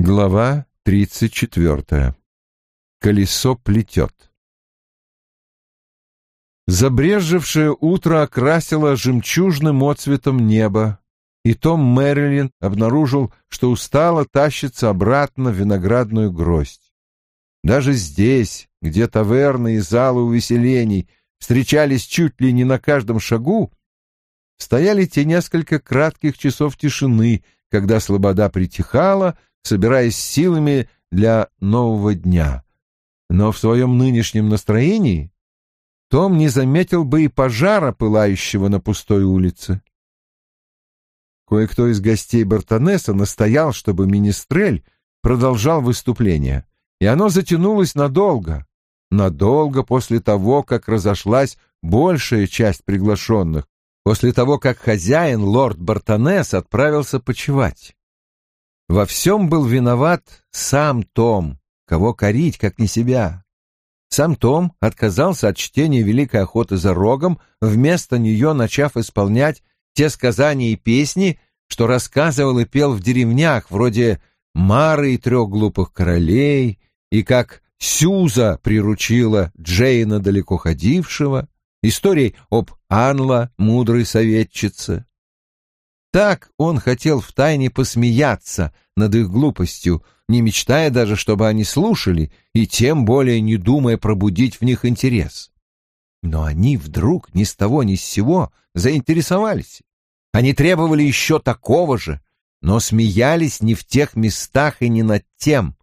Глава тридцать четвертая. Колесо плетет. Забрежевшее утро окрасило жемчужным отцветом небо, и Том Мэрилин обнаружил, что устало тащится обратно в виноградную гроздь. Даже здесь, где таверны и залы увеселений встречались чуть ли не на каждом шагу, стояли те несколько кратких часов тишины, когда слобода притихала, собираясь силами для нового дня. Но в своем нынешнем настроении том не заметил бы и пожара, пылающего на пустой улице. Кое-кто из гостей Бартонеса настоял, чтобы Министрель продолжал выступление, и оно затянулось надолго, надолго после того, как разошлась большая часть приглашенных, после того, как хозяин, лорд Бартонес, отправился почевать. Во всем был виноват сам Том, кого корить, как не себя. Сам Том отказался от чтения «Великой охоты за рогом», вместо нее начав исполнять те сказания и песни, что рассказывал и пел в деревнях, вроде «Мары и трех глупых королей», и как Сюза приручила Джейна далеко ходившего, истории об Анла, мудрой советчице. Так он хотел втайне посмеяться над их глупостью, не мечтая даже, чтобы они слушали, и тем более не думая пробудить в них интерес. Но они вдруг ни с того ни с сего заинтересовались. Они требовали еще такого же, но смеялись не в тех местах и не над тем.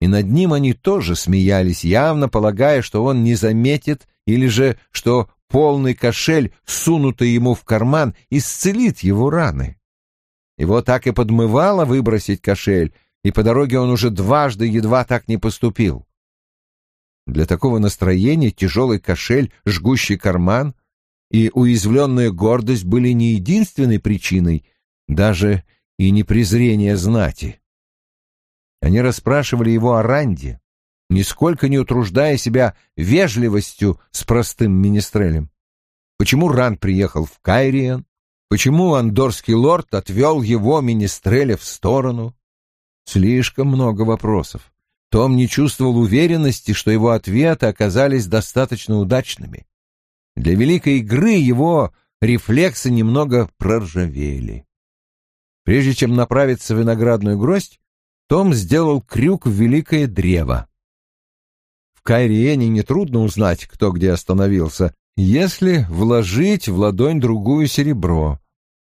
И над ним они тоже смеялись, явно полагая, что он не заметит или же что полный кошель, сунутый ему в карман, исцелит его раны. Его так и подмывало выбросить кошель, и по дороге он уже дважды едва так не поступил. Для такого настроения тяжелый кошель, жгущий карман и уязвленная гордость были не единственной причиной, даже и не презрение знати. Они расспрашивали его о Ранде, нисколько не утруждая себя вежливостью с простым министрелем. Почему Ранд приехал в Кайриен? Почему андорский лорд отвел его министреля в сторону? Слишком много вопросов. Том не чувствовал уверенности, что его ответы оказались достаточно удачными. Для великой игры его рефлексы немного проржавели. Прежде чем направиться в виноградную гроздь, том сделал крюк в великое древо. В Кайриене нетрудно узнать, кто где остановился, если вложить в ладонь другую серебро.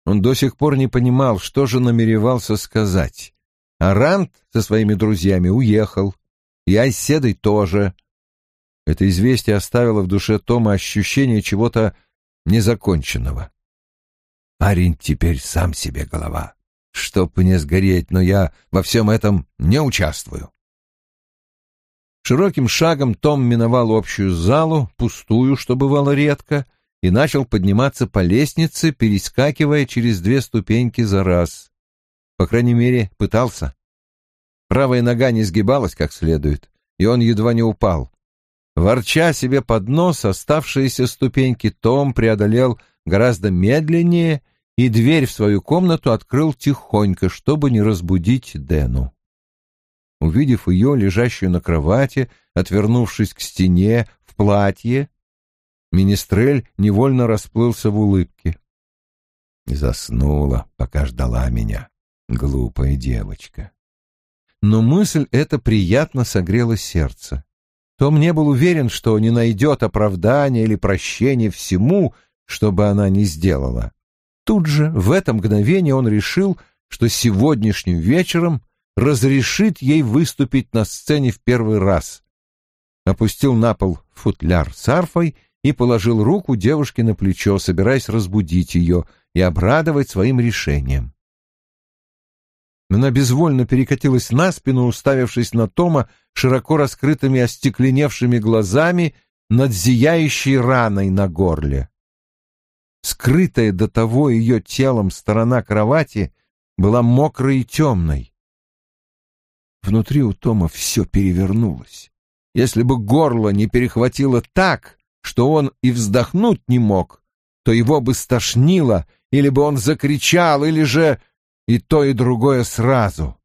Он до сих пор не понимал, что же намеревался сказать. А Рант со своими друзьями уехал, и Айседой тоже. Это известие оставило в душе Тома ощущение чего-то незаконченного. Парень теперь сам себе голова. Чтоб мне сгореть, но я во всем этом не участвую. Широким шагом Том миновал общую залу, пустую, что бывало редко, и начал подниматься по лестнице, перескакивая через две ступеньки за раз. По крайней мере, пытался. Правая нога не сгибалась как следует, и он едва не упал. Ворча себе под нос, оставшиеся ступеньки Том преодолел гораздо медленнее и дверь в свою комнату открыл тихонько, чтобы не разбудить Дэну. Увидев ее, лежащую на кровати, отвернувшись к стене, в платье, Министрель невольно расплылся в улыбке. Заснула, пока ждала меня, глупая девочка. Но мысль эта приятно согрела сердце. Том не был уверен, что не найдет оправдания или прощения всему, что бы она ни сделала. Тут же, в это мгновение, он решил, что сегодняшним вечером разрешит ей выступить на сцене в первый раз. Опустил на пол футляр с арфой и положил руку девушке на плечо, собираясь разбудить ее и обрадовать своим решением. Она безвольно перекатилась на спину, уставившись на Тома широко раскрытыми остекленевшими глазами над зияющей раной на горле. Скрытая до того ее телом сторона кровати была мокрой и темной. Внутри у Тома все перевернулось. Если бы горло не перехватило так, что он и вздохнуть не мог, то его бы стошнило, или бы он закричал, или же и то, и другое сразу.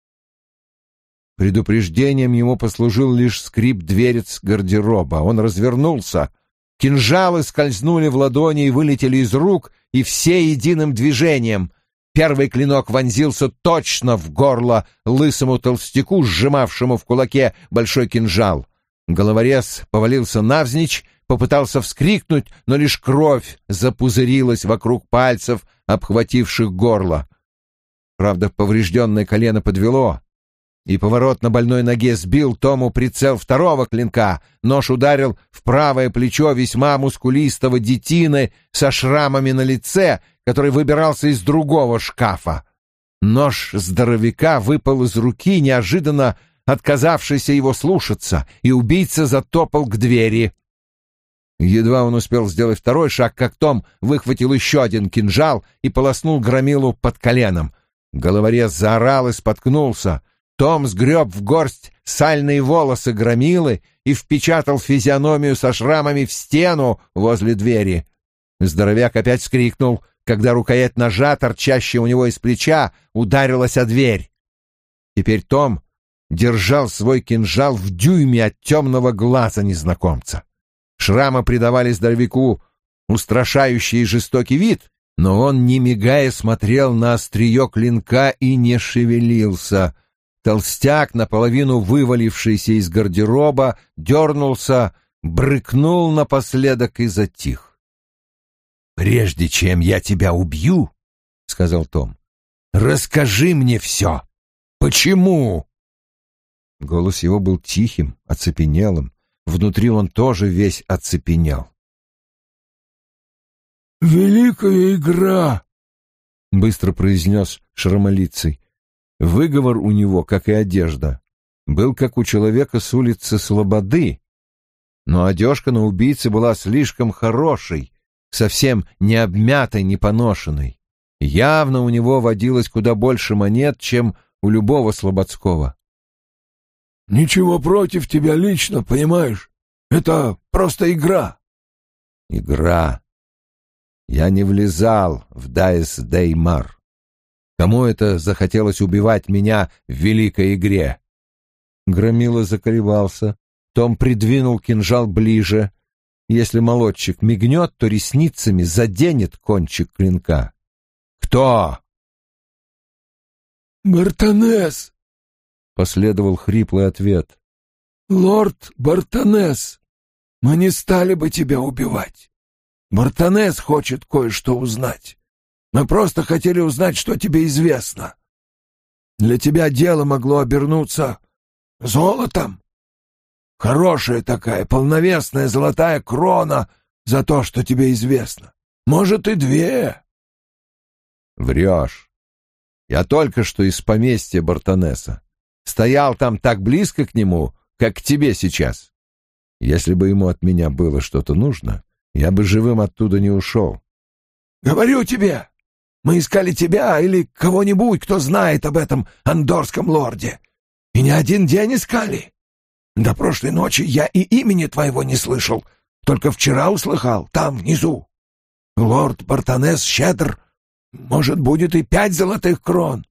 Предупреждением ему послужил лишь скрип дверец гардероба. Он развернулся. Кинжалы скользнули в ладони и вылетели из рук, и все единым движением. Первый клинок вонзился точно в горло лысому толстяку, сжимавшему в кулаке большой кинжал. Головорез повалился навзничь, попытался вскрикнуть, но лишь кровь запузырилась вокруг пальцев, обхвативших горло. Правда, поврежденное колено подвело, и поворот на больной ноге сбил Тому прицел второго клинка. Нож ударил в правое плечо весьма мускулистого детины со шрамами на лице, который выбирался из другого шкафа. Нож здоровяка выпал из руки, неожиданно отказавшийся его слушаться, и убийца затопал к двери. Едва он успел сделать второй шаг, как Том выхватил еще один кинжал и полоснул громилу под коленом. Головорез заорал и споткнулся. Том сгреб в горсть сальные волосы громилы и впечатал физиономию со шрамами в стену возле двери. Здоровяк опять скрикнул, когда рукоять ножа, торчащая у него из плеча, ударилась о дверь. Теперь Том держал свой кинжал в дюйме от темного глаза незнакомца. Шрамы придавали здоровяку устрашающий и жестокий вид, но он, не мигая, смотрел на острие клинка и не шевелился. Толстяк, наполовину вывалившийся из гардероба, дернулся, брыкнул напоследок и затих. «Прежде чем я тебя убью, — сказал Том, — расскажи мне все. Почему?» Голос его был тихим, оцепенелым. Внутри он тоже весь оцепенел. «Великая игра!» — быстро произнес Шрамолицей. Выговор у него, как и одежда, был как у человека с улицы Слободы, но одежка на убийце была слишком хорошей, совсем не обмятой, не поношенной. Явно у него водилось куда больше монет, чем у любого Слободского. «Ничего против тебя лично, понимаешь? Это просто игра». «Игра. Я не влезал в Дайс Деймар. Кому это захотелось убивать меня в великой игре? Громила заколебался. Том придвинул кинжал ближе. Если молодчик мигнет, то ресницами заденет кончик клинка. «Кто?» «Бартонес!» — последовал хриплый ответ. «Лорд Бартонес, мы не стали бы тебя убивать. Бартонес хочет кое-что узнать. Мы просто хотели узнать, что тебе известно. Для тебя дело могло обернуться золотом. Хорошая такая, полновесная золотая крона за то, что тебе известно. Может, и две. Врешь. Я только что из поместья Бартонеса. Стоял там так близко к нему, как к тебе сейчас. Если бы ему от меня было что-то нужно, я бы живым оттуда не ушел. Говорю тебе, мы искали тебя или кого-нибудь, кто знает об этом андорском лорде. И не один день искали. До прошлой ночи я и имени твоего не слышал, только вчера услыхал, там, внизу. Лорд Бартонес щедр, может, будет и пять золотых крон.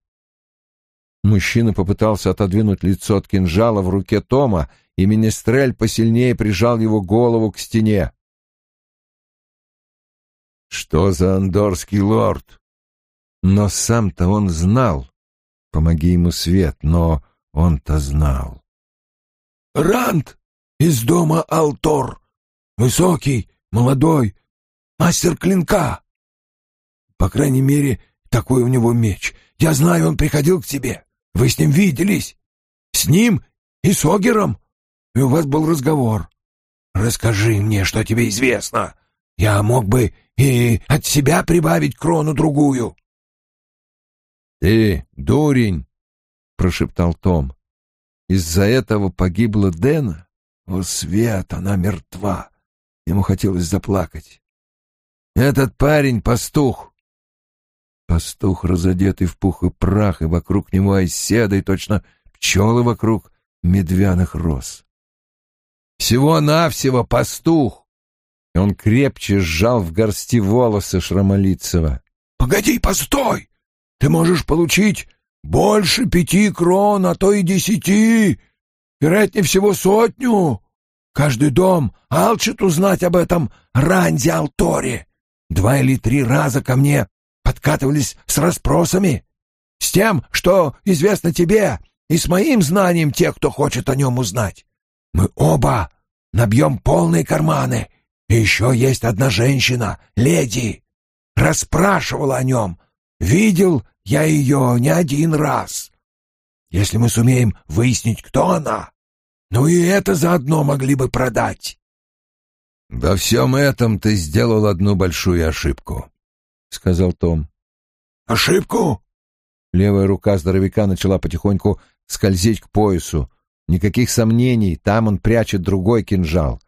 Мужчина попытался отодвинуть лицо от кинжала в руке Тома, и Министрель посильнее прижал его голову к стене. «Что за андорский лорд?» Но сам-то он знал. Помоги ему, Свет, но он-то знал. «Ранд из дома Алтор. Высокий, молодой, мастер клинка. По крайней мере, такой у него меч. Я знаю, он приходил к тебе. Вы с ним виделись. С ним и с Огером. И у вас был разговор. Расскажи мне, что тебе известно. Я мог бы и от себя прибавить крону-другую». «Ты, дурень!» — прошептал Том. «Из-за этого погибла Дэна? О, Свет, она мертва!» Ему хотелось заплакать. «Этот парень — пастух!» Пастух, разодетый в пух и прах, и вокруг него оседа, и точно пчелы вокруг медвяных роз. «Всего-навсего пастух!» И он крепче сжал в горсти волосы Шрамолицева. «Погоди, постой! Ты можешь получить больше пяти крон, а то и десяти, вероятнее всего сотню. Каждый дом алчит узнать об этом Ранде Алторе. Два или три раза ко мне подкатывались с расспросами, с тем, что известно тебе, и с моим знанием тех, кто хочет о нем узнать. Мы оба набьем полные карманы. И еще есть одна женщина, леди. Расспрашивала о нем. Видел я ее не один раз. Если мы сумеем выяснить, кто она, ну и это заодно могли бы продать. «Во всем этом ты сделал одну большую ошибку», — сказал Том. «Ошибку?» Левая рука здоровяка начала потихоньку скользить к поясу. Никаких сомнений, там он прячет другой кинжал.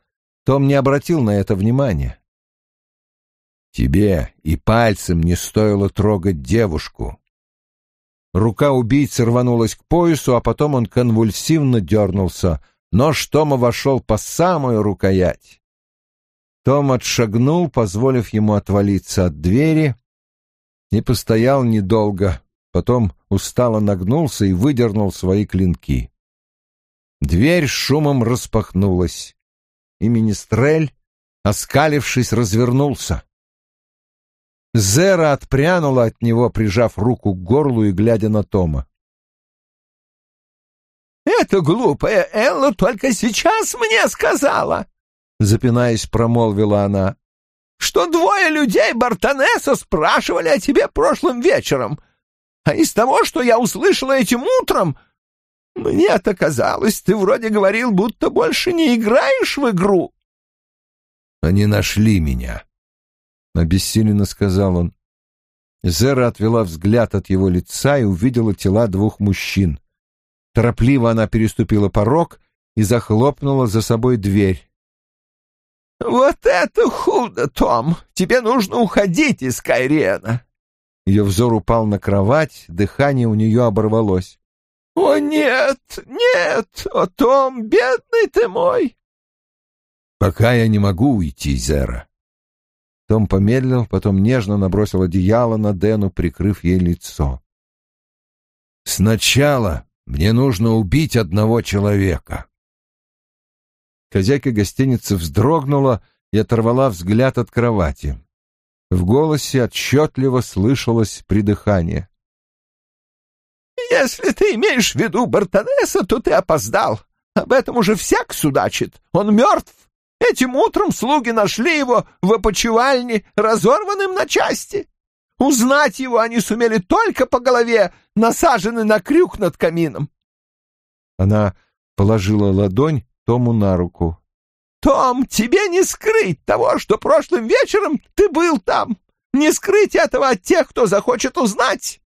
Том не обратил на это внимания. «Тебе и пальцем не стоило трогать девушку». Рука убийцы рванулась к поясу, а потом он конвульсивно дернулся. Нож Тома вошел по самую рукоять. Том отшагнул, позволив ему отвалиться от двери, и постоял недолго, потом устало нагнулся и выдернул свои клинки. Дверь шумом распахнулась, и Министрель, оскалившись, развернулся. Зера отпрянула от него, прижав руку к горлу и глядя на Тома. «Это глупая Элла только сейчас мне сказала!» Запинаясь, промолвила она. «Что двое людей Бартонеса спрашивали о тебе прошлым вечером. А из того, что я услышала этим утром, мне-то казалось, ты вроде говорил, будто больше не играешь в игру. Они нашли меня, обессиленно сказал он. Зера отвела взгляд от его лица и увидела тела двух мужчин. Торопливо она переступила порог и захлопнула за собой дверь. «Вот это худо, Том! Тебе нужно уходить из Кайрена!» Ее взор упал на кровать, дыхание у нее оборвалось. «О, нет, нет! О, Том, бедный ты мой!» «Пока я не могу уйти, Зера». Том помедлил, потом нежно набросил одеяло на Дэну, прикрыв ей лицо. «Сначала мне нужно убить одного человека». Хозяйка гостиницы вздрогнула и оторвала взгляд от кровати. В голосе отчетливо слышалось придыхание. «Если ты имеешь в виду Бартонеса, то ты опоздал. Об этом уже всяк судачит. Он мертв. Этим утром слуги нашли его в опочивальне, разорванным на части. Узнать его они сумели только по голове, насаженной на крюк над камином». Она положила ладонь Тому на руку. Том, тебе не скрыть того, что прошлым вечером ты был там. Не скрыть этого от тех, кто захочет узнать.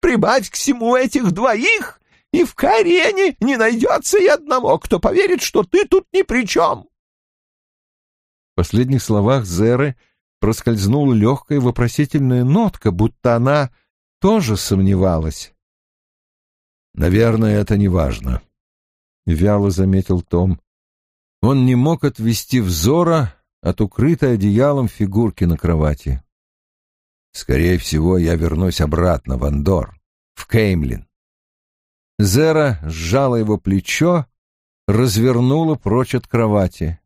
Прибавь к всему этих двоих, и в Карене не найдется и одного, кто поверит, что ты тут ни при чем. В последних словах Зеры проскользнула легкая вопросительная нотка, будто она тоже сомневалась. «Наверное, это не важно», — вяло заметил Том. Он не мог отвести взора от укрытой одеялом фигурки на кровати. Скорее всего, я вернусь обратно в Андор, в Кеймлин. Зера сжала его плечо, развернула прочь от кровати.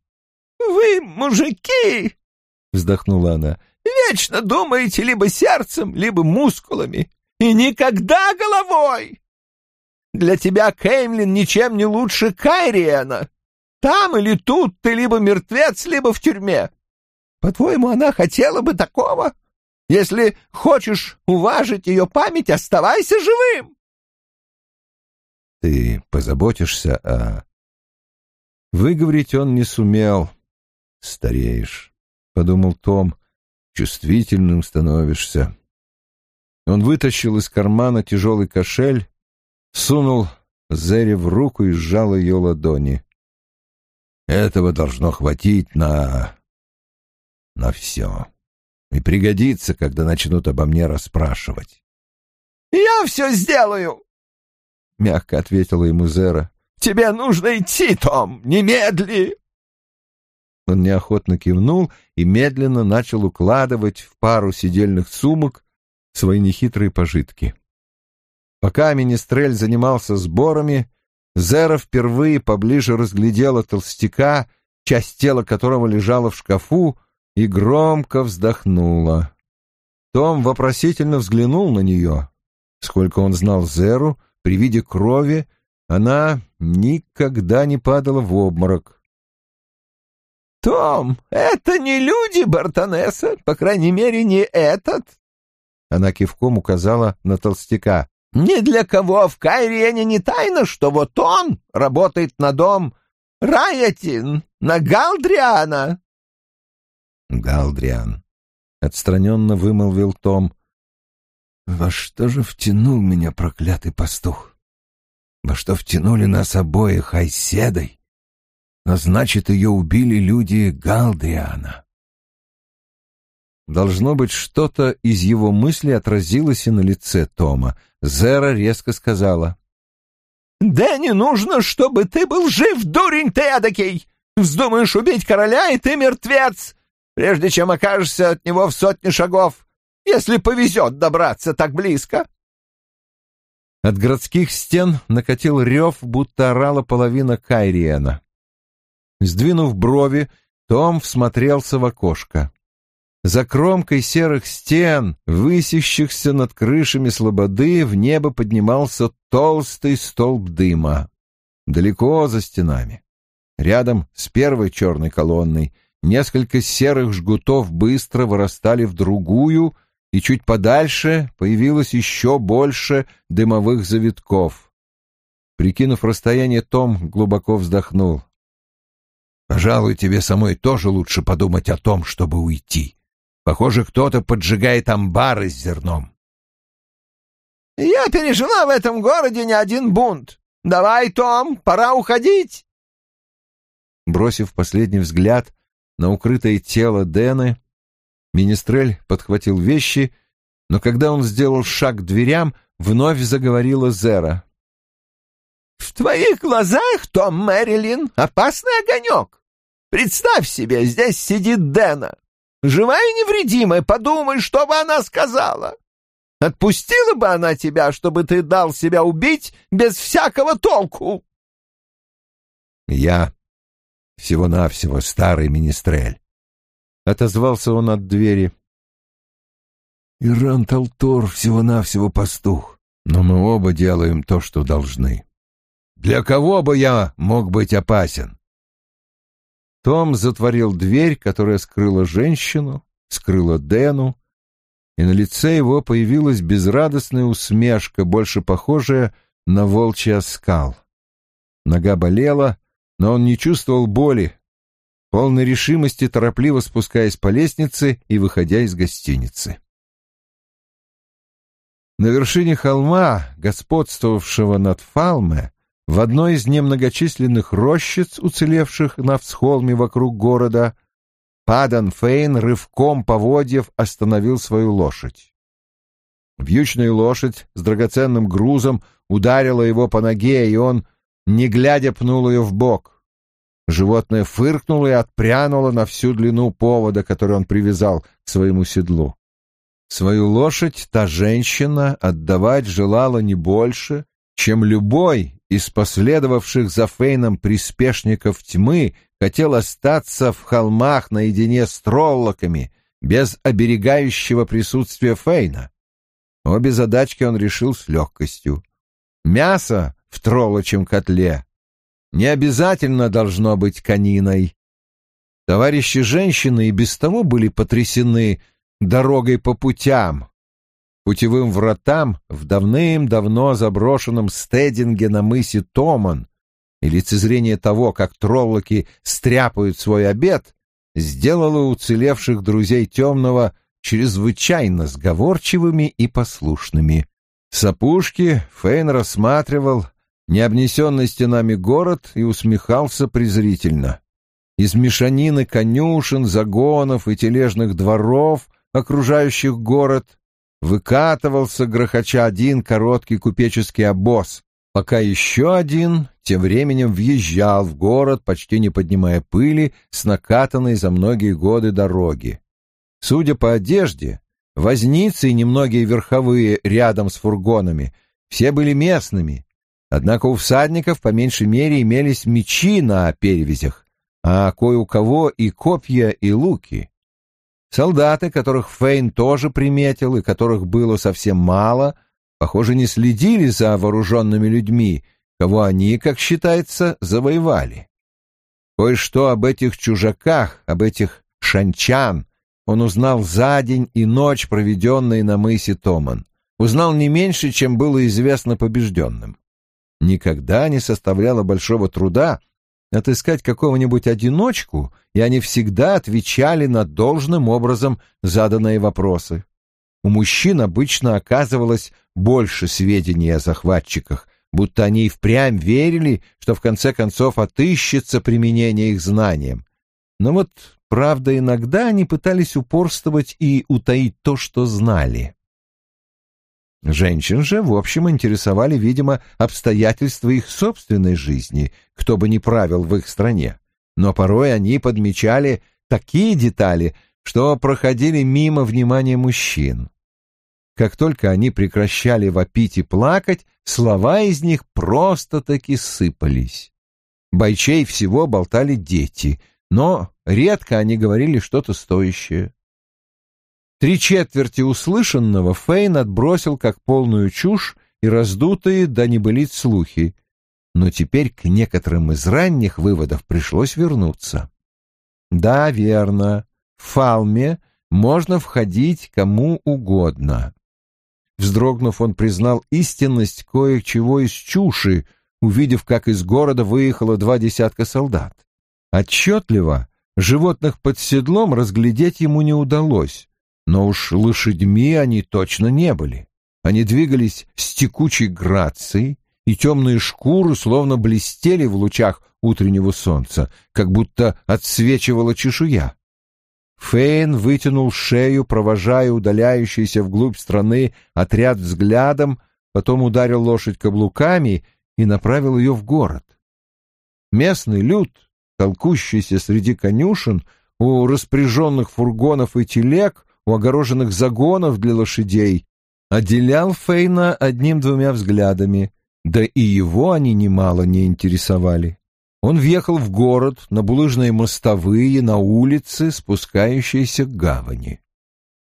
«Вы, мужики!» — вздохнула она. «Вечно думаете либо сердцем, либо мускулами, и никогда головой! Для тебя Кеймлин ничем не лучше Кайриена. Там или тут ты либо мертвец, либо в тюрьме. По-твоему, она хотела бы такого? Если хочешь уважить ее память, оставайся живым. Ты позаботишься о... Выговорить он не сумел. Стареешь, — подумал Том, — чувствительным становишься. Он вытащил из кармана тяжелый кошель, сунул Зере в руку и сжал ее ладони. Этого должно хватить на... на все. И пригодится, когда начнут обо мне расспрашивать. «Я все сделаю!» — мягко ответила ему Зера. «Тебе нужно идти, Том, немедли!» Он неохотно кивнул и медленно начал укладывать в пару сидельных сумок свои нехитрые пожитки. Пока Министрель занимался сборами, Зера впервые поближе разглядела толстяка, часть тела которого лежала в шкафу, и громко вздохнула. Том вопросительно взглянул на нее. Сколько он знал Зеру, при виде крови она никогда не падала в обморок. «Том, это не люди Бартонеса, по крайней мере, не этот!» Она кивком указала на толстяка. «Ни для кого в Кайрене не тайно, что вот он работает на дом Раятин, на Галдриана!» «Галдриан», — отстраненно вымолвил Том. «Во что же втянул меня проклятый пастух? Во что втянули нас обоих Айседой? Но значит, ее убили люди Галдриана». Должно быть, что-то из его мысли отразилось и на лице Тома. Зера резко сказала. «Да не нужно, чтобы ты был жив, дурень ты эдакий! Вздумаешь убить короля, и ты мертвец! прежде чем окажешься от него в сотне шагов, если повезет добраться так близко. От городских стен накатил рев, будто орала половина Кайриена. Сдвинув брови, Том всмотрелся в окошко. За кромкой серых стен, высящихся над крышами слободы, в небо поднимался толстый столб дыма. Далеко за стенами, рядом с первой черной колонной — Несколько серых жгутов быстро вырастали в другую, и чуть подальше появилось еще больше дымовых завитков. Прикинув расстояние, Том глубоко вздохнул. «Пожалуй, тебе самой тоже лучше подумать о том, чтобы уйти. Похоже, кто-то поджигает амбары с зерном». «Я пережила в этом городе не один бунт. Давай, Том, пора уходить!» Бросив последний взгляд на укрытое тело Дэны. Министрель подхватил вещи, но когда он сделал шаг к дверям, вновь заговорила Зера. «В твоих глазах, Том Мэрилин, опасный огонек. Представь себе, здесь сидит Дэна. Живая и невредимая, подумай, что бы она сказала. Отпустила бы она тебя, чтобы ты дал себя убить без всякого толку?» «Я всего-навсего старый министрель. Отозвался он от двери. Иран Талтор всего-навсего пастух, но мы оба делаем то, что должны. Для кого бы я мог быть опасен? Том затворил дверь, которая скрыла женщину, скрыла Дэну, и на лице его появилась безрадостная усмешка, больше похожая на волчий оскал. Нога болела, но он не чувствовал боли, полной решимости торопливо спускаясь по лестнице и выходя из гостиницы. На вершине холма, господствовавшего над Фалме, в одной из немногочисленных рощиц, уцелевших на всхолме вокруг города, Падан Фейн рывком поводьев остановил свою лошадь. Вьючная лошадь с драгоценным грузом ударила его по ноге, и он не глядя пнул ее в бок. Животное фыркнуло и отпрянуло на всю длину повода, который он привязал к своему седлу. Свою лошадь та женщина отдавать желала не больше, чем любой из последовавших за Фейном приспешников тьмы хотел остаться в холмах наедине с троллоками, без оберегающего присутствия Фейна. Обе задачки он решил с легкостью. Мясо в троллочем котле не обязательно должно быть кониной. Товарищи женщины и без того были потрясены дорогой по путям, путевым вратам в давным-давно заброшенном стединге на мысе Томан, и лицезрение того, как троллоки стряпают свой обед, сделало уцелевших друзей темного чрезвычайно сговорчивыми и послушными. С опушки Фейн рассматривал необнесенный стенами город и усмехался презрительно. Из мешанины конюшен, загонов и тележных дворов, окружающих город, выкатывался, грохоча один короткий купеческий обоз, пока еще один тем временем въезжал в город, почти не поднимая пыли, с накатанной за многие годы дороги. Судя по одежде, возницы и немногие верховые рядом с фургонами Все были местными, однако у всадников по меньшей мере имелись мечи на перевязях, а кое у кого и копья, и луки. Солдаты, которых Фейн тоже приметил и которых было совсем мало, похоже, не следили за вооруженными людьми, кого они, как считается, завоевали. Кое-что об этих чужаках, об этих шанчан он узнал за день и ночь, проведенные на мысе Томан. Узнал не меньше, чем было известно побежденным. Никогда не составляло большого труда отыскать какого-нибудь одиночку, и они всегда отвечали на должным образом заданные вопросы. У мужчин обычно оказывалось больше сведений о захватчиках, будто они и впрямь верили, что в конце концов отыщется применение их знаниям. Но вот, правда, иногда они пытались упорствовать и утаить то, что знали. Женщин же, в общем, интересовали, видимо, обстоятельства их собственной жизни, кто бы ни правил в их стране. Но порой они подмечали такие детали, что проходили мимо внимания мужчин. Как только они прекращали вопить и плакать, слова из них просто-таки сыпались. Бойчей всего болтали дети, но редко они говорили что-то стоящее. Три четверти услышанного Фейн отбросил как полную чушь и раздутые да небылиц слухи, но теперь к некоторым из ранних выводов пришлось вернуться. Да, верно, в Фалме можно входить кому угодно. Вздрогнув, он признал истинность кое-чего из чуши, увидев, как из города выехало два десятка солдат. Отчетливо животных под седлом разглядеть ему не удалось, но уж лошадьми они точно не были. Они двигались с текучей грацией, и темные шкуры словно блестели в лучах утреннего солнца, как будто отсвечивала чешуя. Фейн вытянул шею, провожая удаляющийся вглубь страны отряд взглядом, потом ударил лошадь каблуками и направил ее в город. Местный люд, толкущийся среди конюшен, у распряженных фургонов и телег, у огороженных загонов для лошадей, отделял Фейна одним-двумя взглядами, да и его они немало не интересовали. Он въехал в город, на булыжные мостовые, на улицы, спускающиеся к гавани.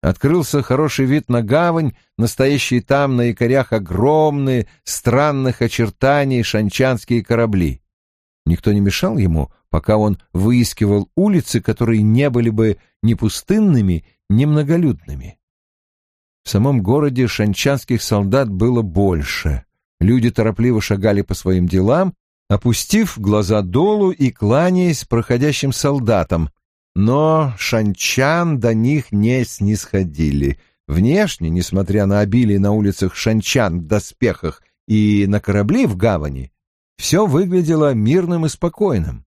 Открылся хороший вид на гавань, настоящие там на якорях огромные, странных очертаний шанчанские корабли. Никто не мешал ему, пока он выискивал улицы, которые не были бы ни пустынными, немноголюдными. В самом городе шанчанских солдат было больше. Люди торопливо шагали по своим делам, опустив глаза долу и кланяясь проходящим солдатам, но шанчан до них не снисходили. Внешне, несмотря на обилие на улицах шанчан в доспехах и на корабли в гавани, все выглядело мирным и спокойным.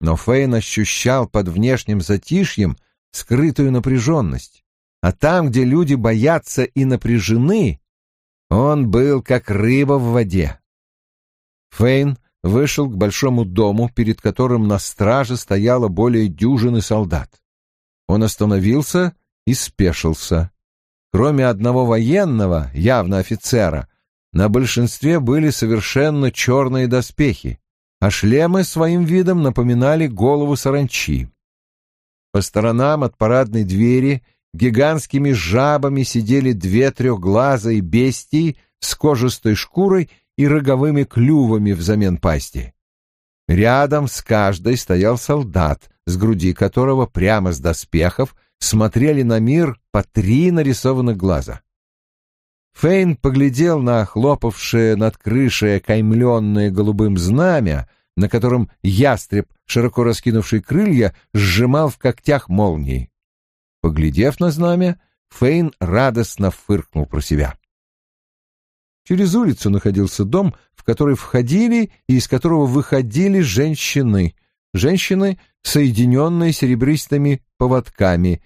Но Фейн ощущал под внешним затишьем скрытую напряженность. А там, где люди боятся и напряжены, он был как рыба в воде. Фейн вышел к большому дому, перед которым на страже стояло более дюжины солдат. Он остановился и спешился. Кроме одного военного, явно офицера, на большинстве были совершенно черные доспехи, а шлемы своим видом напоминали голову саранчи. По сторонам от парадной двери гигантскими жабами сидели две трехглазые бестии с кожистой шкурой и роговыми клювами взамен пасти. Рядом с каждой стоял солдат, с груди которого прямо с доспехов смотрели на мир по три нарисованных глаза. Фейн поглядел на хлопавшее над крышей окаймленное голубым знамя, на котором ястреб, широко раскинувший крылья, сжимал в когтях молнии. Поглядев на знамя, Фейн радостно фыркнул про себя. Через улицу находился дом, в который входили и из которого выходили женщины. Женщины, соединенные серебристыми поводками,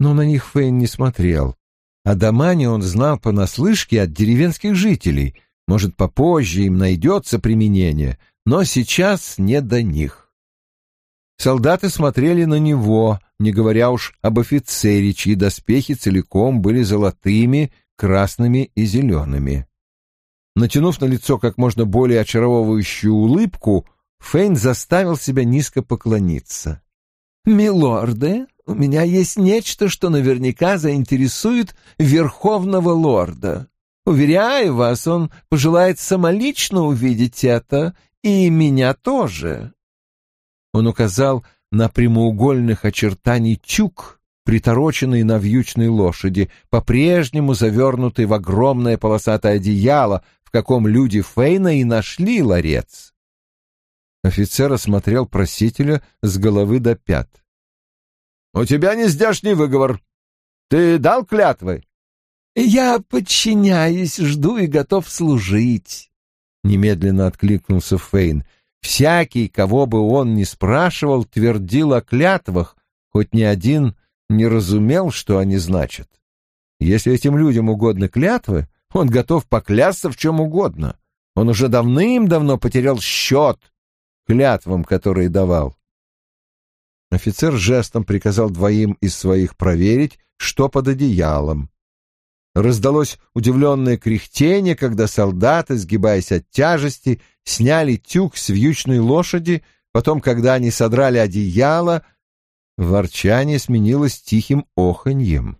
но на них Фейн не смотрел. О домане он знал понаслышке от деревенских жителей. Может, попозже им найдется применение — но сейчас не до них. Солдаты смотрели на него, не говоря уж об офицере, чьи доспехи целиком были золотыми, красными и зелеными. Натянув на лицо как можно более очаровывающую улыбку, Фейн заставил себя низко поклониться. «Милорды, у меня есть нечто, что наверняка заинтересует Верховного Лорда. Уверяю вас, он пожелает самолично увидеть это, и меня тоже». Он указал на прямоугольных очертаний тюк, притороченный на вьючной лошади, по-прежнему завернутый в огромное полосатое одеяло, в каком люди Фейна и нашли ларец. Офицер осмотрел просителя с головы до пят. «У тебя не здешний выговор. Ты дал клятвы?» «Я подчиняюсь, жду и готов служить», — немедленно откликнулся Фейн. Всякий, кого бы он ни спрашивал, твердил о клятвах, хоть ни один не разумел, что они значат. Если этим людям угодны клятвы, он готов поклясться в чем угодно. Он уже давным-давно потерял счет клятвам, которые давал. Офицер жестом приказал двоим из своих проверить, что под одеялом. Раздалось удивленное кряхтение, когда солдаты, сгибаясь от тяжести, сняли тюк с вьючной лошади, потом, когда они содрали одеяло, ворчание сменилось тихим оханьем.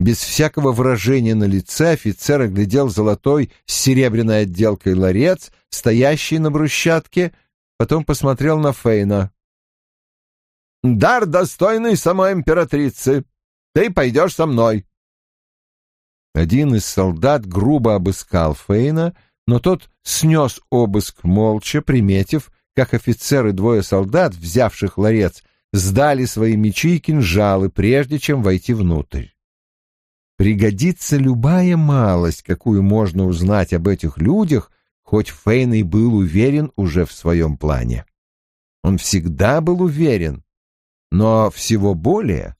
Без всякого выражения на лице офицер оглядел золотой с серебряной отделкой ларец, стоящий на брусчатке, потом посмотрел на Фейна. «Дар, достойный самой императрицы. Ты пойдешь со мной». Один из солдат грубо обыскал Фейна, но тот снес обыск молча, приметив, как офицеры двое солдат, взявших ларец, сдали свои мечи и кинжалы, прежде чем войти внутрь. Пригодится любая малость, какую можно узнать об этих людях, хоть Фейн и был уверен уже в своем плане. Он всегда был уверен, но всего более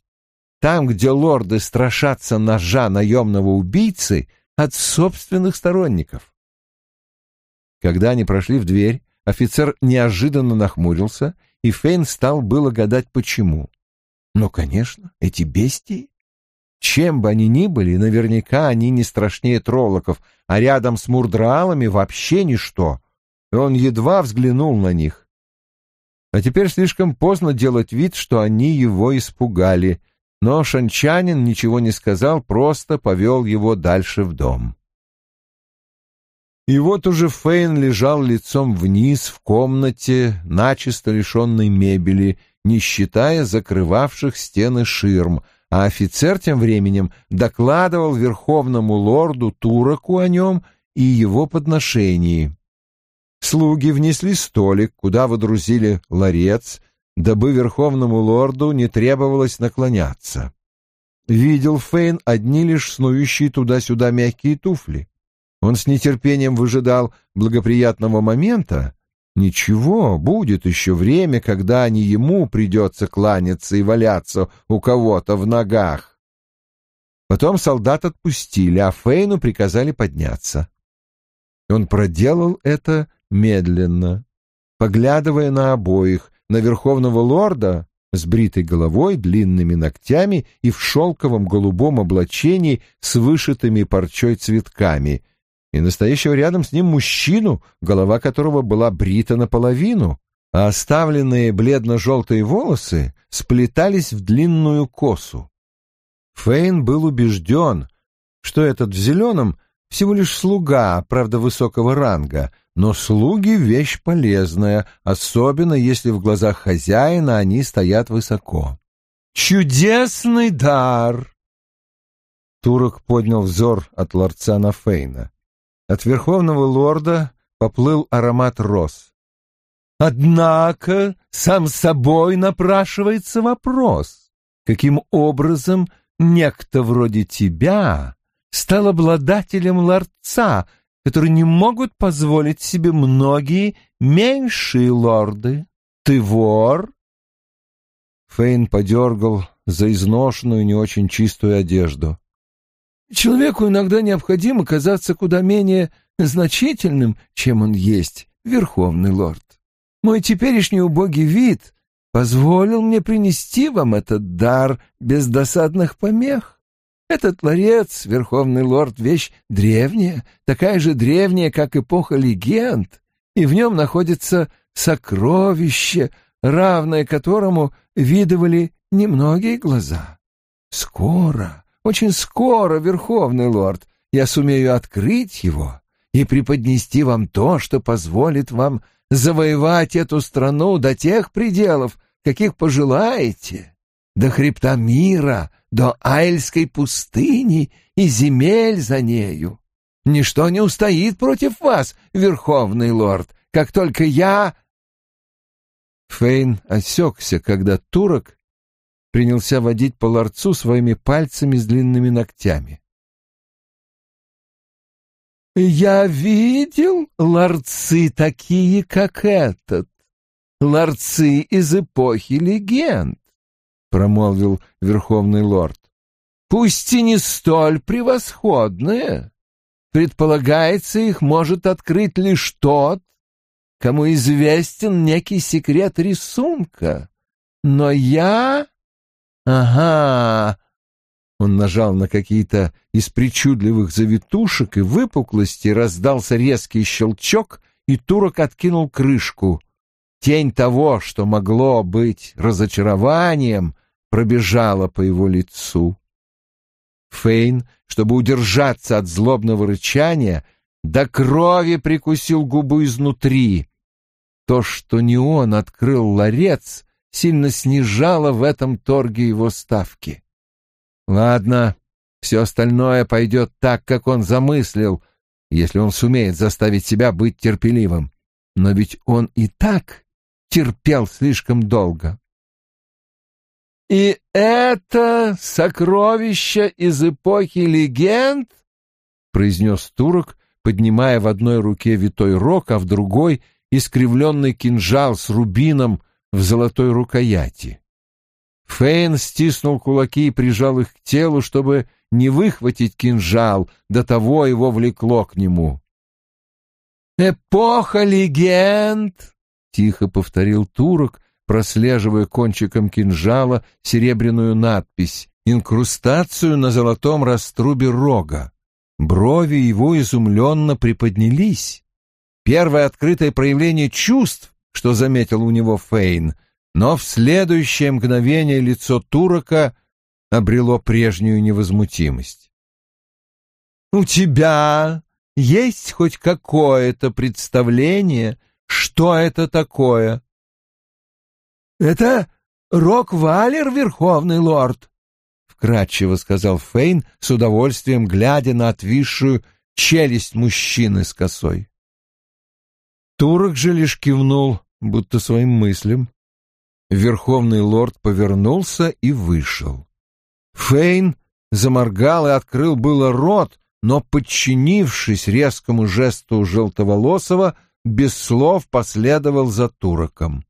там, где лорды страшатся ножа наемного убийцы от собственных сторонников. Когда они прошли в дверь, офицер неожиданно нахмурился, и Фейн стал было гадать, почему. Но, конечно, эти бестии чем бы они ни были, наверняка они не страшнее троллоков, а рядом с мурдраалами вообще ничто. Он едва взглянул на них. А теперь слишком поздно делать вид, что они его испугали, но шанчанин ничего не сказал, просто повел его дальше в дом. И вот уже Фейн лежал лицом вниз в комнате, начисто лишенной мебели, не считая закрывавших стены ширм, а офицер тем временем докладывал верховному лорду Тураку о нем и его подношении. Слуги внесли столик, куда водрузили ларец, дабы верховному лорду не требовалось наклоняться. Видел Фейн одни лишь снующие туда-сюда мягкие туфли. Он с нетерпением выжидал благоприятного момента, Ничего, будет еще время, когда не ему придется кланяться и валяться у кого-то в ногах. Потом солдат отпустили, а Фейну приказали подняться. Он проделал это медленно, поглядывая на обоих, на верховного лорда с бритой головой, длинными ногтями и в шелковом голубом облачении с вышитыми парчой цветками — и настоящего рядом с ним мужчину, голова которого была брита наполовину, а оставленные бледно-желтые волосы сплетались в длинную косу. Фейн был убежден, что этот в зеленом всего лишь слуга, правда, высокого ранга, но слуги — вещь полезная, особенно если в глазах хозяина они стоят высоко. «Чудесный дар!» Турок поднял взор от ларца на Фейна. От верховного лорда поплыл аромат роз. Однако сам собой напрашивается вопрос, каким образом некто вроде тебя стал обладателем ларца, который не могут позволить себе многие меньшие лорды. Ты вор? Фейн подергал за изношенную, не очень чистую одежду. Человеку иногда необходимо казаться куда менее значительным, чем он есть, верховный лорд. Мой теперешний убогий вид позволил мне принести вам этот дар без досадных помех. Этот ларец, верховный лорд, вещь древняя, такая же древняя, как эпоха легенд, и в нем находится сокровище, равное которому видывали немногие глаза. Скоро, очень скоро, верховный лорд, я сумею открыть его и преподнести вам то, что позволит вам завоевать эту страну до тех пределов, каких пожелаете, до хребта мира, до Айльской пустыни и земель за нею. Ничто не устоит против вас, верховный лорд, как только я...» Фейн осекся, когда турок принялся водить по ларцу своими пальцами с длинными ногтями. «Я видел ларцы такие, как этот, ларцы из эпохи легенд», — промолвил верховный лорд. «Пусть и не столь превосходные. Предполагается, их может открыть лишь тот, кому известен некий секрет рисунка. Но я... Ага, он нажал на какие-то из причудливых завитушек, и выпуклости раздался резкий щелчок, и турок откинул крышку. Тень того, что могло быть разочарованием, пробежала по его лицу. Фейн, чтобы удержаться от злобного рычания, до крови прикусил губу изнутри. То, что не он открыл ларец, сильно снижало в этом торге его ставки. Ладно, все остальное пойдет так, как он замыслил, если он сумеет заставить себя быть терпеливым. Но ведь он и так терпел слишком долго. «И это сокровище из эпохи легенд?» — произнес турок, поднимая в одной руке витой рог, а в другой — искривленный кинжал с рубином в золотой рукояти. Фейн стиснул кулаки и прижал их к телу, чтобы не выхватить кинжал, до того его влекло к нему. «Эпоха легенд!» — тихо повторил турок, прослеживая кончиком кинжала серебряную надпись, инкрустацию на золотом раструбе рога. Брови его изумленно приподнялись. Первое открытое проявление чувств, что заметил у него Фейн, но в следующее мгновение лицо турока обрело прежнюю невозмутимость. «У тебя есть хоть какое-то представление, что это такое?» «Это Рок-Валер, Верховный Лорд», — вкратчиво сказал Фейн, с удовольствием глядя на отвисшую челюсть мужчины с косой. Турок же лишь кивнул, будто своим мыслям. Верховный лорд повернулся и вышел. Фейн заморгал и открыл было рот, но, подчинившись резкому жесту желтоволосого, без слов последовал за туроком.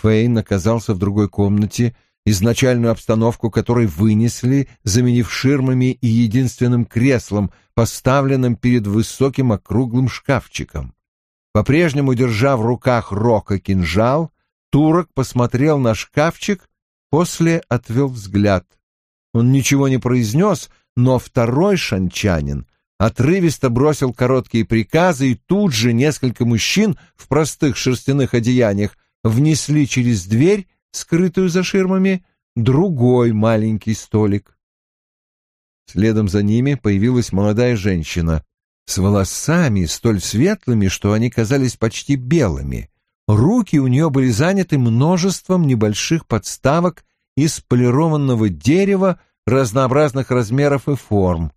Фейн оказался в другой комнате, изначальную обстановку которой вынесли, заменив ширмами и единственным креслом, поставленным перед высоким округлым шкафчиком. По-прежнему, держа в руках рока кинжал, Турок посмотрел на шкафчик, после отвел взгляд. Он ничего не произнес, но второй шанчанин отрывисто бросил короткие приказы, и тут же несколько мужчин в простых шерстяных одеяниях внесли через дверь, скрытую за ширмами, другой маленький столик. Следом за ними появилась молодая женщина с волосами столь светлыми, что они казались почти белыми. Руки у нее были заняты множеством небольших подставок из полированного дерева разнообразных размеров и форм.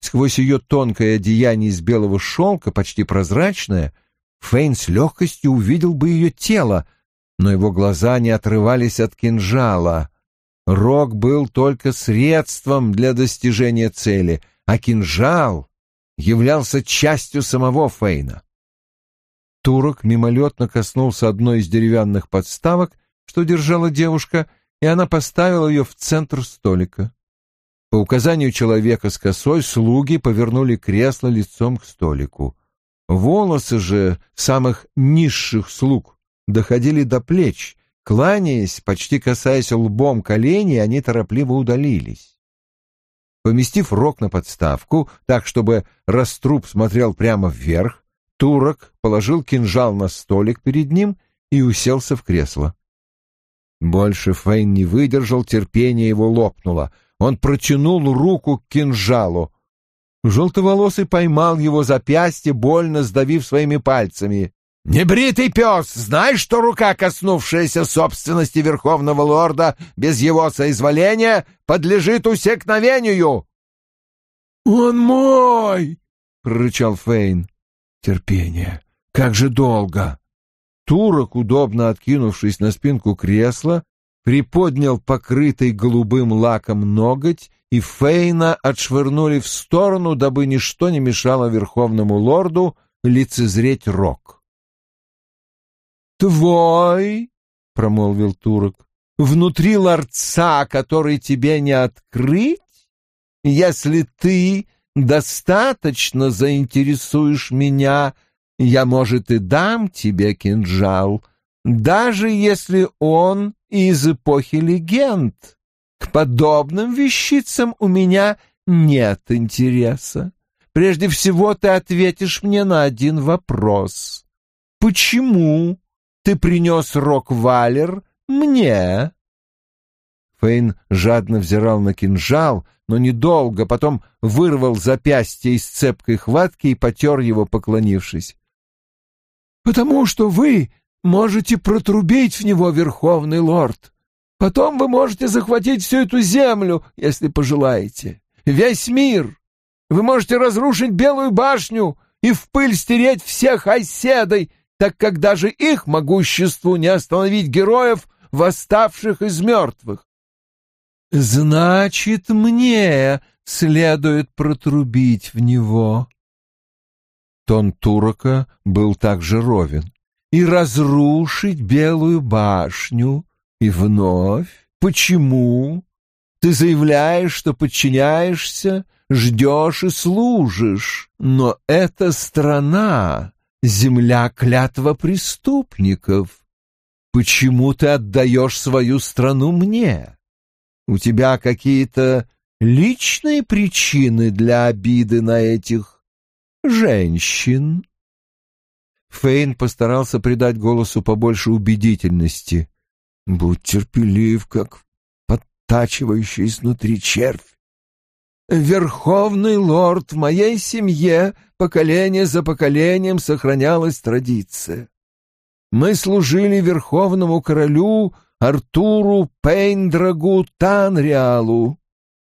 Сквозь ее тонкое одеяние из белого шелка, почти прозрачное, Фейн с легкостью увидел бы ее тело, но его глаза не отрывались от кинжала. Рог был только средством для достижения цели, а кинжал являлся частью самого Фейна. Турок мимолетно коснулся одной из деревянных подставок, что держала девушка, и она поставила ее в центр столика. По указанию человека с косой слуги повернули кресло лицом к столику. Волосы же самых низших слуг доходили до плеч. Кланяясь, почти касаясь лбом коленей, они торопливо удалились. Поместив рог на подставку, так, чтобы раструб смотрел прямо вверх, турок положил кинжал на столик перед ним и уселся в кресло. Больше Фейн не выдержал, терпение его лопнуло. Он протянул руку к кинжалу. Желтоволосый поймал его запястье, больно сдавив своими пальцами. «Небритый пес, знаешь, что рука, коснувшаяся собственности Верховного Лорда без его соизволения, подлежит усекновению?» «Он мой!» — прорычал Фейн. «Терпение! Как же долго!» Турок, удобно откинувшись на спинку кресла, приподнял покрытый голубым лаком ноготь, и Фейна отшвырнули в сторону, дабы ничто не мешало Верховному Лорду лицезреть рог. «Твой!» — промолвил турок. «Внутри ларца, который тебе не открыть? Если ты достаточно заинтересуешь меня, я, может, и дам тебе кинжал, даже если он из эпохи легенд. К подобным вещицам у меня нет интереса. Прежде всего ты ответишь мне на один вопрос. Почему ты принес Рок-Валер мне?» Фейн жадно взирал на кинжал, но недолго, потом вырвал запястье из цепкой хватки и потер его, поклонившись. «Потому что вы можете протрубить в него, Верховный Лорд. Потом вы можете захватить всю эту землю, если пожелаете. Весь мир. Вы можете разрушить Белую башню и в пыль стереть всех оседой, так как даже их могуществу не остановить героев, восставших из мертвых. Значит, мне следует протрубить в него. Тон турока был также ровен. И разрушить Белую башню. И вновь. Почему? Ты заявляешь, что подчиняешься, ждешь и служишь. Но эта страна земля клятва преступников. Почему ты отдаешь свою страну мне? У тебя какие-то личные причины для обиды на этих женщин?» Фейн постарался придать голосу побольше убедительности. «Будь терпелив, как подтачивающий изнутри червь. Верховный лорд в моей семье поколение за поколением сохранялась традиция. Мы служили верховному королю Артуру Пейндрагу Танриалу,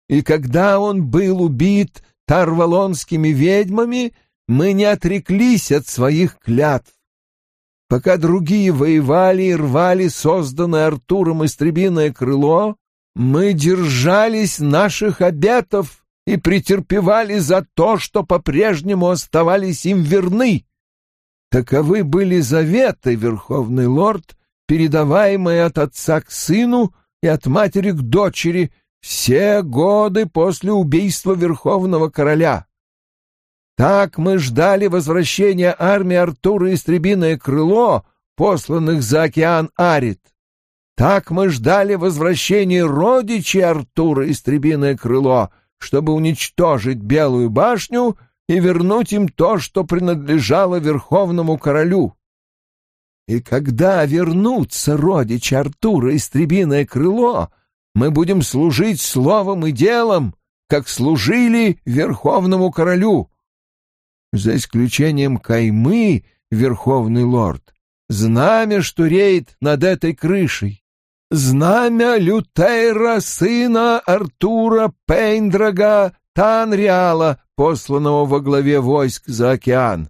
и когда он был убит тарвалонскими ведьмами, мы не отреклись от своих клятв. Пока другие воевали и рвали созданное Артуром истребиное крыло, мы держались наших обетов и претерпевали за то, что по-прежнему оставались им верны. Таковы были заветы, Верховный Лорд, передаваемые от отца к сыну и от матери к дочери все годы после убийства Верховного Короля. Так мы ждали возвращения армии Артура Истребиное Крыло, посланных за океан Арит. Так мы ждали возвращения родичей Артура Истребиное Крыло — чтобы уничтожить Белую башню и вернуть им то, что принадлежало Верховному Королю. И когда вернутся родичи Артура Истребиное Крыло, мы будем служить словом и делом, как служили Верховному Королю. За исключением Каймы, Верховный Лорд, знамя, что реет над этой крышей, знамя Лютейра, сына Артура Пейндрага Танриала, посланного во главе войск за океан.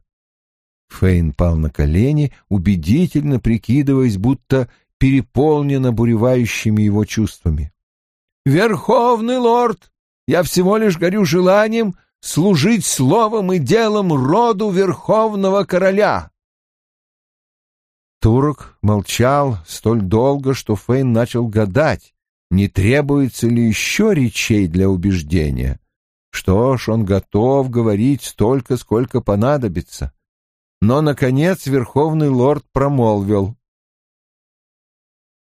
Фейн пал на колени, убедительно прикидываясь, будто переполнен обуревающими его чувствами. «Верховный лорд, я всего лишь горю желанием служить словом и делом роду верховного короля. Турок молчал столь долго, что Фейн начал гадать, не требуется ли еще речей для убеждения. Что ж, он готов говорить столько, сколько понадобится. Но, наконец, Верховный Лорд промолвил.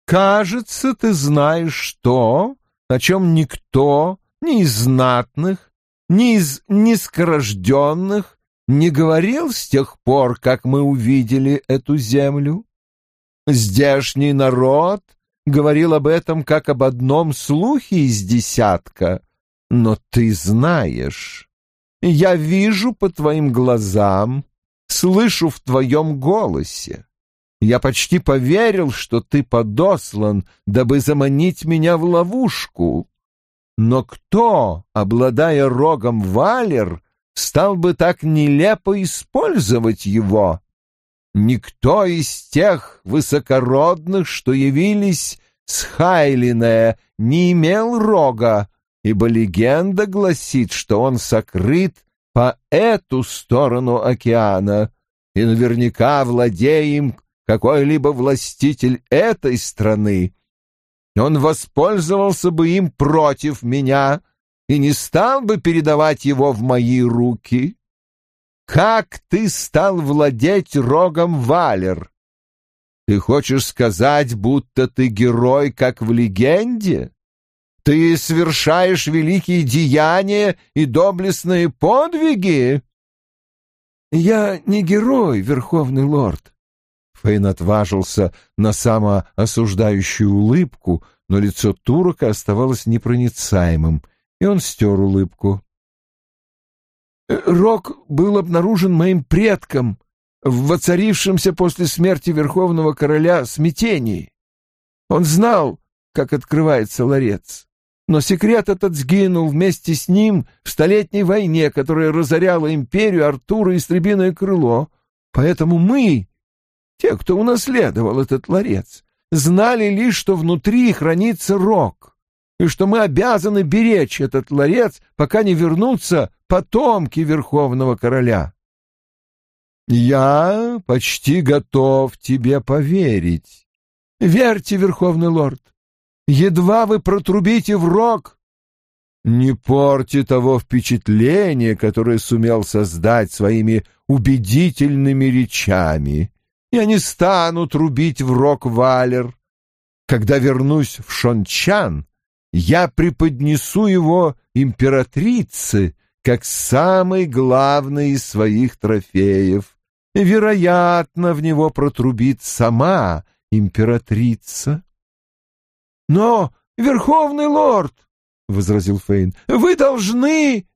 «Кажется, ты знаешь что, о чем никто ни из знатных, ни из низкорожденных не говорил с тех пор, как мы увидели эту землю? Здешний народ говорил об этом как об одном слухе из десятка, но ты знаешь, я вижу по твоим глазам, слышу в твоем голосе. Я почти поверил, что ты подослан, дабы заманить меня в ловушку. Но кто, обладая рогом Валер, стал бы так нелепо использовать его? Никто из тех высокородных, что явились с Хайлиная, не имел рога, ибо легенда гласит, что он сокрыт по эту сторону океана, и наверняка, владея им, какой-либо властитель этой страны, он воспользовался бы им против меня и не стал бы передавать его в мои руки. Как ты стал владеть рогом Валер? Ты хочешь сказать, будто ты герой, как в легенде? Ты совершаешь великие деяния и доблестные подвиги? Я не герой, верховный лорд, Фейн отважился на самоосуждающую улыбку, но лицо турка оставалось непроницаемым, и он стер улыбку. «Рок был обнаружен моим предком в воцарившемся после смерти Верховного Короля смятении. Он знал, как открывается ларец, но секрет этот сгинул вместе с ним в Столетней войне, которая разоряла империю Артура и Стребиное крыло. Поэтому мы, те, кто унаследовал этот ларец, знали лишь, что внутри хранится рог, и что мы обязаны беречь этот ларец, пока не вернутся потомки Верховного Короля. Я почти готов тебе поверить. Верьте, Верховный Лорд. Едва вы протрубите в рог, не порти того впечатления, которое сумел создать своими убедительными речами. Я не стану трубить в рок-валер. Когда вернусь в Шончан, я преподнесу его императрице как самый главный из своих трофеев. Вероятно, в него протрубит сама императрица. — Но, верховный лорд, — возразил Фейн, — вы должны...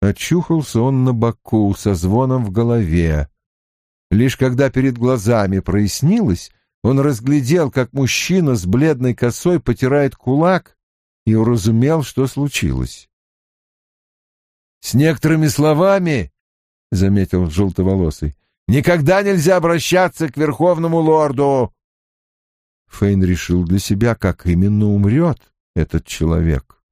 Очухался он на боку со звоном в голове. Лишь когда перед глазами прояснилось, он разглядел, как мужчина с бледной косой потирает кулак и уразумел, что случилось. «С некоторыми словами, — заметил желтоволосый, — никогда нельзя обращаться к верховному лорду!» Фейн решил для себя, как именно умрет этот человек.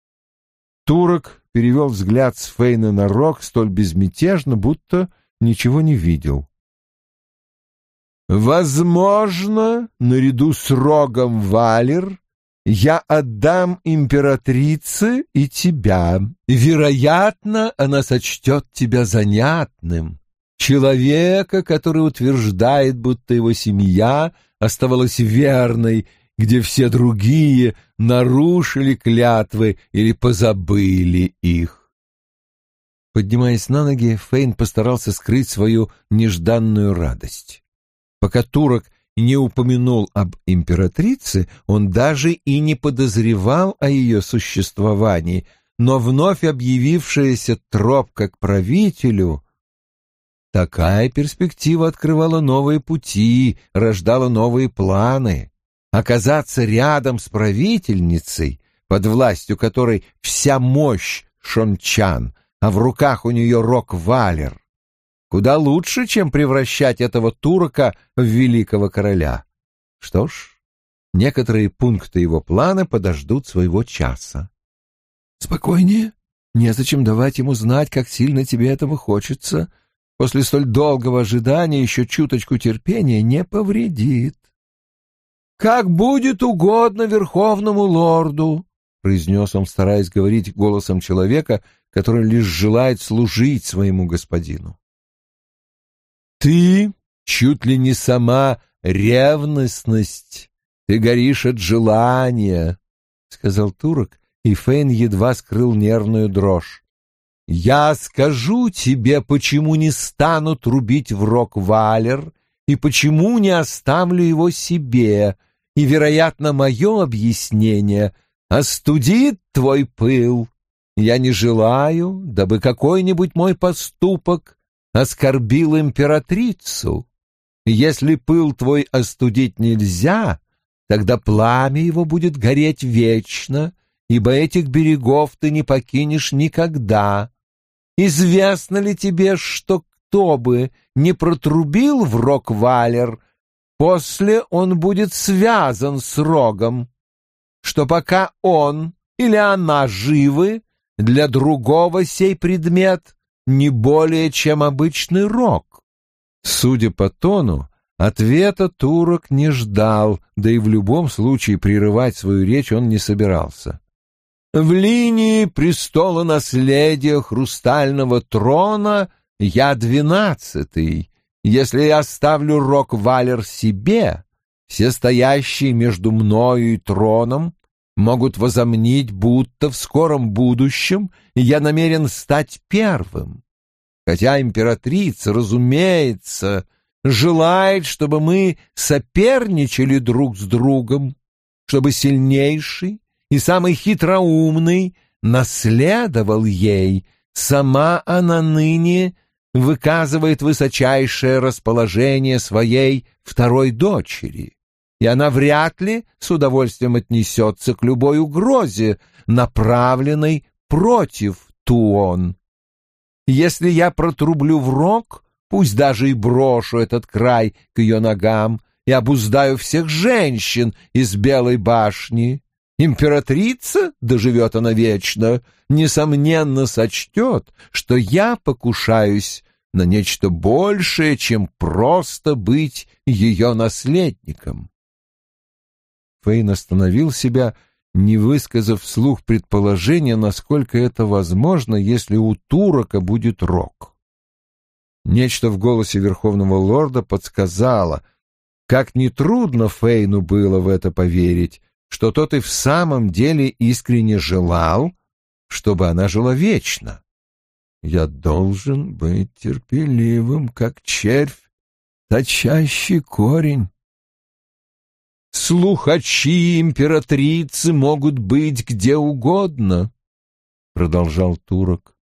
Турок перевел взгляд с Фейна на Рок столь безмятежно, будто ничего не видел. Возможно, наряду с рогом Валер я отдам императрице и тебя. Вероятно, она сочтет тебя занятным. Человека, который утверждает, будто его семья оставалась верной, где все другие нарушили клятвы или позабыли их. Поднимаясь на ноги, Фейн постарался скрыть свою нежданную радость. Пока турок не упомянул об императрице, он даже и не подозревал о ее существовании, но вновь объявившаяся тропка к правителю Такая перспектива открывала новые пути, рождала новые планы. Оказаться рядом с правительницей, под властью которой вся мощь Шончан, а в руках у нее рок-валер, Куда лучше, чем превращать этого турка в великого короля. Что ж, некоторые пункты его плана подождут своего часа. Спокойнее, незачем давать ему знать, как сильно тебе этого хочется. После столь долгого ожидания еще чуточку терпения не повредит. «Как будет угодно верховному лорду», — произнес он, стараясь говорить голосом человека, который лишь желает служить своему господину. Ты чуть ли не сама ревностность, ты горишь от желания, — сказал турок, и Фейн едва скрыл нервную дрожь. «Я скажу тебе, почему не стану трубить в рок-валер и почему не оставлю его себе, и, вероятно, мое объяснение остудит твой пыл. Я не желаю, дабы какой-нибудь мой поступок оскорбил императрицу. Если пыл твой остудить нельзя, тогда пламя его будет гореть вечно, ибо этих берегов ты не покинешь никогда. Известно ли тебе, что кто бы не протрубил в Рок-Валер, после он будет связан с Рогом, что пока он или она живы, для другого сей предмет не более, чем обычный Рог. Судя по тону, ответа турок не ждал, да и в любом случае прерывать свою речь он не собирался. В линии престола наследия хрустального трона я двенадцатый. Если я оставлю Рок-Валер себе, все стоящие между мною и троном могут возомнить, будто в скором будущем я намерен стать первым. Хотя императрица, разумеется, желает, чтобы мы соперничали друг с другом, чтобы сильнейший и самый хитроумный наследовал ей, сама она ныне выказывает высочайшее расположение своей второй дочери, и она вряд ли с удовольствием отнесется к любой угрозе, направленной против Туон. Если я протрублю в рог, пусть даже и брошу этот край к ее ногам и обуздаю всех женщин из Белой башни, императрица, доживет она вечно, несомненно сочтет, что я покушаюсь на нечто большее, чем просто быть ее наследником. Фейн остановил себя, не высказав вслух предположения, насколько это возможно, если у Турока будет рок. Нечто в голосе Верховного Лорда подсказало, как нетрудно Фейну было в это поверить, что тот и в самом деле искренне желал, чтобы она жила вечно. Я должен быть терпеливым, как червь, точащий корень. Слухачи императрицы могут быть где угодно, — продолжал турок.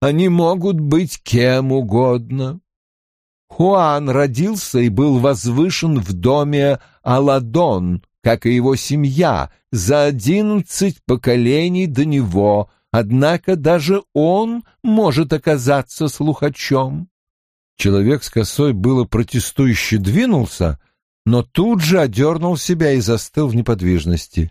Они могут быть кем угодно. Хуан родился и был возвышен в доме Аладон, как и его семья, за одиннадцать поколений до него, однако даже он может оказаться слухачом. Человек с косой было протестующе двинулся, но тут же одернул себя и застыл в неподвижности.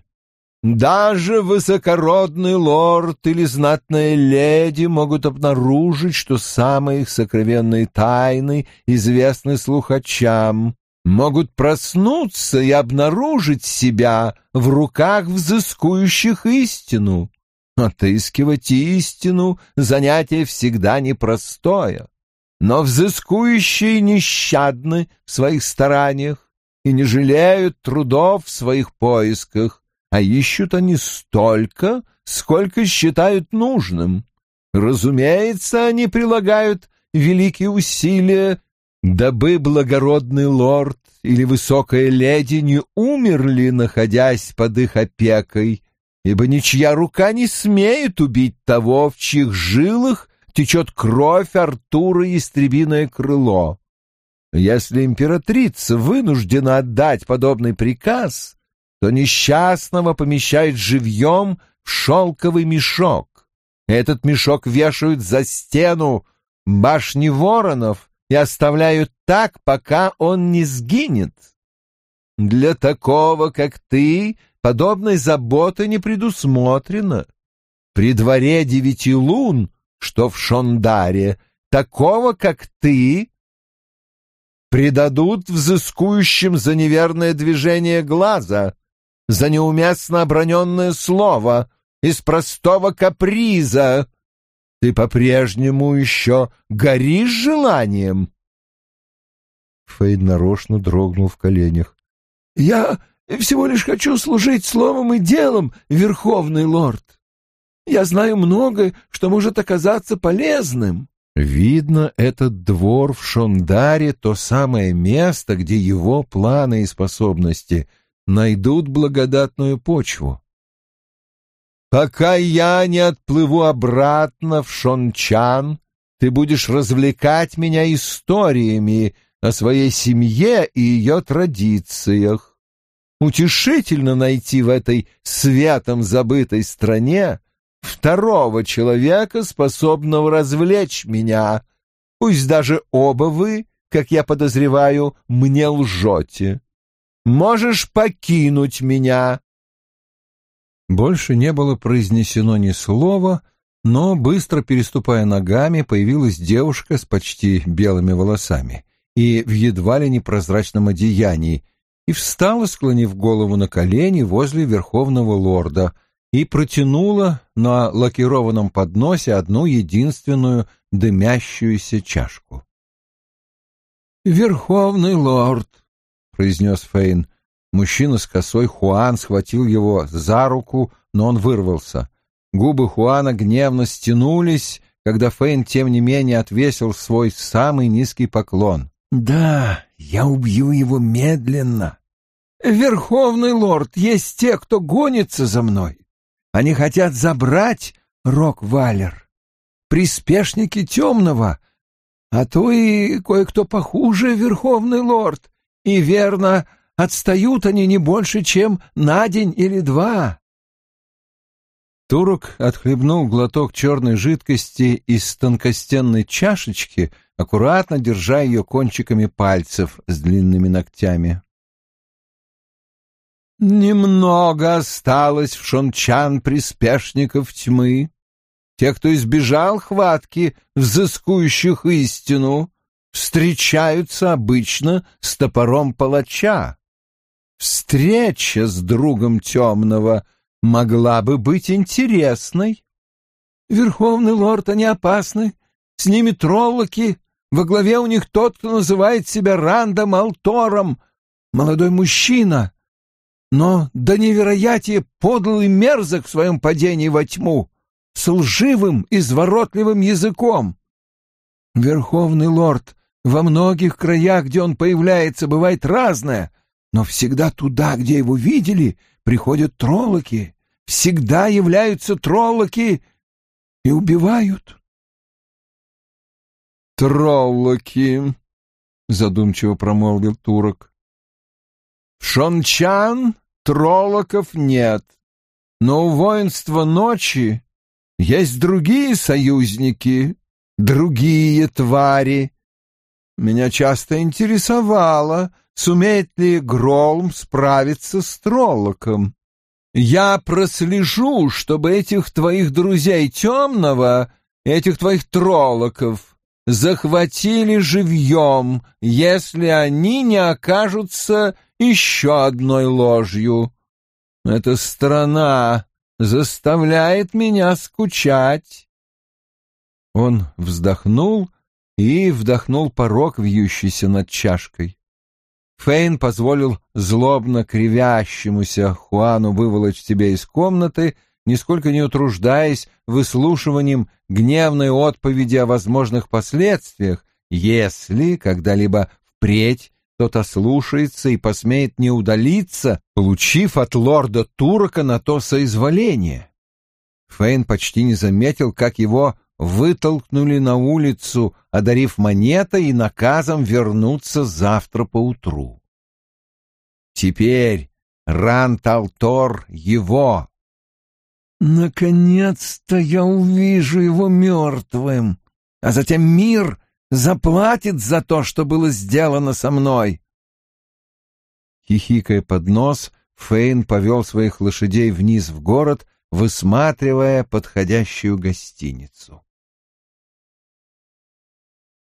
Даже высокородный лорд или знатная леди могут обнаружить, что самые их сокровенные тайны известны слухачам, могут проснуться и обнаружить себя в руках взыскующих истину. Отыскивать истину — занятие всегда непростое, но взыскующие нещадны в своих стараниях и не жалеют трудов в своих поисках, а ищут они столько, сколько считают нужным. Разумеется, они прилагают великие усилия дабы благородный лорд или высокая леди не умерли, находясь под их опекой, ибо ничья рука не смеет убить того, в чьих жилах течет кровь Артура и истребиное крыло. Если императрица вынуждена отдать подобный приказ, то несчастного помещают живьем в шелковый мешок. Этот мешок вешают за стену башни воронов, и оставляют так, пока он не сгинет. Для такого, как ты, подобной заботы не предусмотрено. При дворе девяти лун, что в Шондаре, такого, как ты, предадут взыскующим за неверное движение глаза, за неуместно оброненное слово, из простого каприза, ты по-прежнему еще горишь желанием?» Фейд нарочно дрогнул в коленях. «Я всего лишь хочу служить словом и делом, Верховный Лорд. Я знаю многое, что может оказаться полезным». Видно, этот двор в Шондаре — то самое место, где его планы и способности найдут благодатную почву. «Пока я не отплыву обратно в Шончан, ты будешь развлекать меня историями о своей семье и ее традициях. Утешительно найти в этой святом забытой стране второго человека, способного развлечь меня. Пусть даже оба вы, как я подозреваю, мне лжете. Можешь покинуть меня». Больше не было произнесено ни слова, но, быстро переступая ногами, появилась девушка с почти белыми волосами и в едва ли непрозрачном одеянии, и встала, склонив голову на колени возле верховного лорда — и протянула на лакированном подносе одну единственную дымящуюся чашку. «Верховный лорд», — произнес Фейн. Мужчина с косой Хуан схватил его за руку, но он вырвался. Губы Хуана гневно стянулись, когда Фейн, тем не менее, отвесил свой самый низкий поклон. «Да, я убью его медленно. Верховный лорд, есть те, кто гонится за мной. Они хотят забрать Рок-Валер, приспешники темного, а то и кое-кто похуже, Верховный Лорд, и верно, отстают они не больше, чем на день или два. Турок отхлебнул глоток черной жидкости из тонкостенной чашечки, аккуратно держа ее кончиками пальцев с длинными ногтями. Немного осталось в Шончан приспешников тьмы. Те, кто избежал хватки взыскующих истину, встречаются обычно с топором палача. Встреча с другом темного могла бы быть интересной. Верховный лорд, они опасны. С ними троллоки. Во главе у них тот, кто называет себя Рандом Алтором. Молодой мужчина, но до невероятия подл и мерзок в своем падении во тьму, с лживым, изворотливым языком. Верховный лорд, во многих краях, где он появляется, бывает разное, но всегда туда, где его видели, приходят троллоки, всегда являются троллоки и убивают. «Троллоки», — задумчиво промолвил турок. Шончан троллоков нет, но у воинства ночи есть другие союзники, другие твари. Меня часто интересовало, сумеет ли Гролм справиться с троллоком. Я прослежу, чтобы этих твоих друзей темного, этих твоих троллоков, захватили живьем, если они не окажутся еще одной ложью. Эта страна заставляет меня скучать. Он вздохнул и вдохнул порог, вьющийся над чашкой. Фейн позволил злобно кривящемуся Хуану выволочь себя из комнаты, нисколько не утруждаясь выслушиванием гневной отповеди о возможных последствиях, если когда-либо впредь тот ослушается и посмеет не удалиться, получив от лорда Турока на то соизволение. Фейн почти не заметил, как его вытолкнули на улицу, одарив монетой и наказом вернуться завтра поутру. Теперь Ран-Талтор его. Наконец-то я увижу его мертвым, а затем мир заплатит за то, что было сделано со мной. Хихикая под нос, Фейн повел своих лошадей вниз в город, высматривая подходящую гостиницу.